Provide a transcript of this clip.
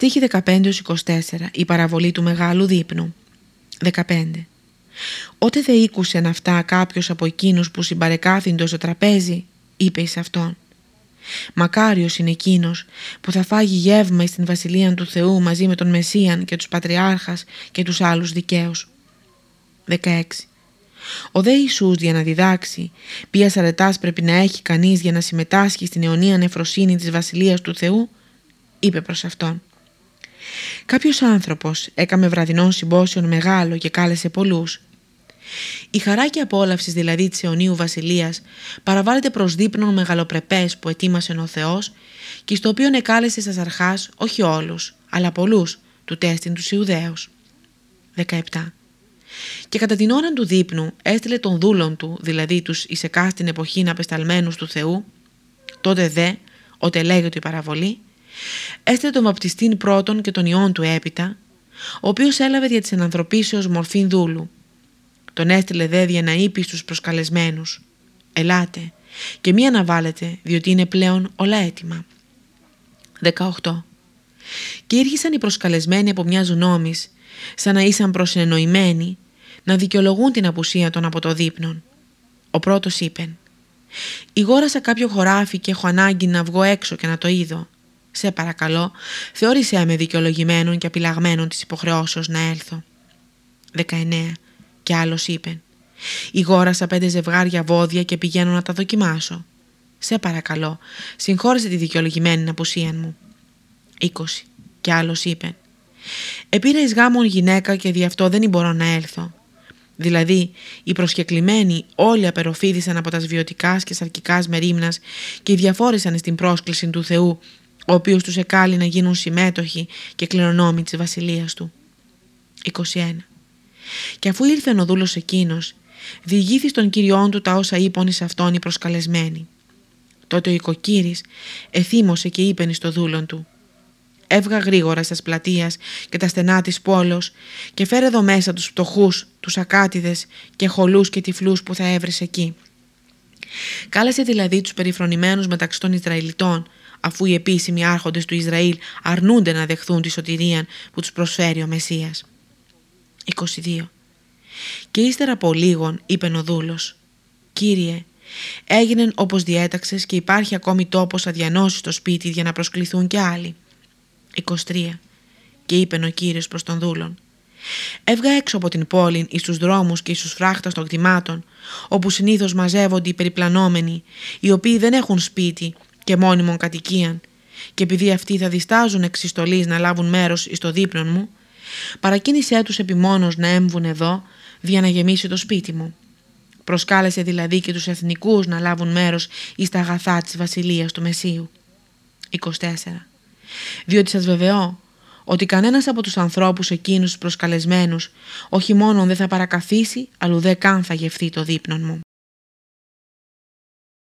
Στίχη 15-24 Η παραβολή του μεγάλου δείπνου 15 Ότε δε ήκουσεν αυτά κάποιος από εκείνους που συμπαρεκάθυντο στο τραπέζι είπε εις αυτόν Μακάριος είναι εκείνος που θα φάγει γεύμα στην Βασιλεία του Θεού μαζί με τον Μεσσίαν και τους Πατριάρχας και τους άλλους δικαίους. 16. Ο δε Ιησούς για να διδάξει ποιας αρετάς πρέπει να έχει κανείς για να συμμετάσχει στην αιωνία νεφροσύνη της Βασιλείας του Θεού, είπε προς αυτόν. Κάποιος άνθρωπος έκαμε βραδινών συμπόσιον μεγάλο και κάλεσε πολλούς. Η χαρά και απόλαυσης δηλαδή της αιωνίου βασιλείας παραβάλλεται προς δείπνον μεγαλοπρεπές που ετοίμασε ο Θεός και στο οποίο εκάλεσε σας αρχάς όχι όλους, αλλά πολλούς του τέστην τους Ιουδαίους. 17. Και κατά την ώρα του δείπνου έστειλε τον δούλον του, δηλαδή τους εις εκάστην εποχήν απεσταλμένους του Θεού, τότε δε, ότε λέγεται η παραβολή, έστειλε τον βαπτιστήν πρώτον και τον ιόν του έπειτα, ο οποίος έλαβε δια της ενανθρωπίσεως μορφήν δούλου. Τον έστειλε δε για να είπε στους προσκαλεσμένους «Ελάτε και μη αναβάλλετε διότι είναι πλέον όλα έτοιμα». 18. Και ήρχισαν οι προσκαλεσμένοι από μιας νόμης σαν να ήσαν προσεννοημένοι να δικαιολογούν την απουσία των από το δείπνον. Ο πρώτος είπε «Ηγόρασα κάποιο χωράφι και έχω ανάγκη να βγω έξω και να το είδω. Σε παρακαλώ, θεώρησέ με δικαιολογημένον και απειλαγμένον της υποχρεώσεως να έλθω». 19. Και άλλος είπε «Ηγόρασα πέντε ζευγάρια βόδια και πηγαίνω να τα δοκιμάσω. Σε παρακαλώ, συγχώρεσε τη δικαιολογημένη απουσία μου». 20. Και άλλος είπε «Επήρα εις γάμον γυναίκα και δι' αυτό δεν μπορώ να έλθω. Δηλαδή, οι προσκεκλημένοι όλοι απεροφίδησαν από τα σβιωτικά και σαρκικάς μερίμνας και διαφόρησαν στην πρόσκληση του Θεού, ο οποίος τους εκάλει να γίνουν συμμέτοχοι και κληρονόμοι της βασιλείας του. 21. Και αφού ήρθε ο δούλος εκείνος, διηγήθης στον κυριόν του τα όσα είπαν εις αυτόν οι προσκαλεσμένοι. Τότε ο οικοκύρης εθύμωσε και είπεν στο δούλον του Έβγα γρήγορα στα πλατείας και τα στενά της πόλος και φέρε εδώ μέσα τους πτωχούς, τους ακάτιδες και χολούς και τυφλούς που θα έβρεις εκεί. Κάλεσε δηλαδή τους περιφρονημένους μεταξύ των Ισραηλιτών αφού οι επίσημοι άρχοντες του Ισραήλ αρνούνται να δεχθούν τη σωτηρία που τους προσφέρει ο Μεσσίας. 22. Και ύστερα από λίγον είπε ο δούλος «Κύριε, έγινε όπως διέταξες και υπάρχει ακόμη τόπος αδιανώσει στο σπίτι για να προσκληθούν και άλλοι». 23. Και είπε ο Κύριος προς τον δούλον Έβγα έξω από την πόλη εις τους δρόμους και εις τους φράχτας των κτημάτων, όπου συνήθως μαζεύονται οι περιπλανόμενοι, οι οποίοι δεν έχουν σπίτι και μόνιμον κατοικίαν, και επειδή αυτοί θα διστάζουν εξ να λάβουν μέρος εις το δείπνον μου, παρακίνησέ τους επιμόνως να έμβουν εδώ, για να γεμίσει το σπίτι μου. Προσκάλεσε δηλαδή και τους εθνικούς να λάβουν μέρος εις τα αγαθά της βασιλείας του Μεσίου. 24 διότι σας βεβαιώ ότι κανένας από τους ανθρώπους εκείνους τους προσκαλεσμένους όχι μόνο δεν θα παρακαθίσει, αλλού δεν καν θα γευθεί το δείπνον μου.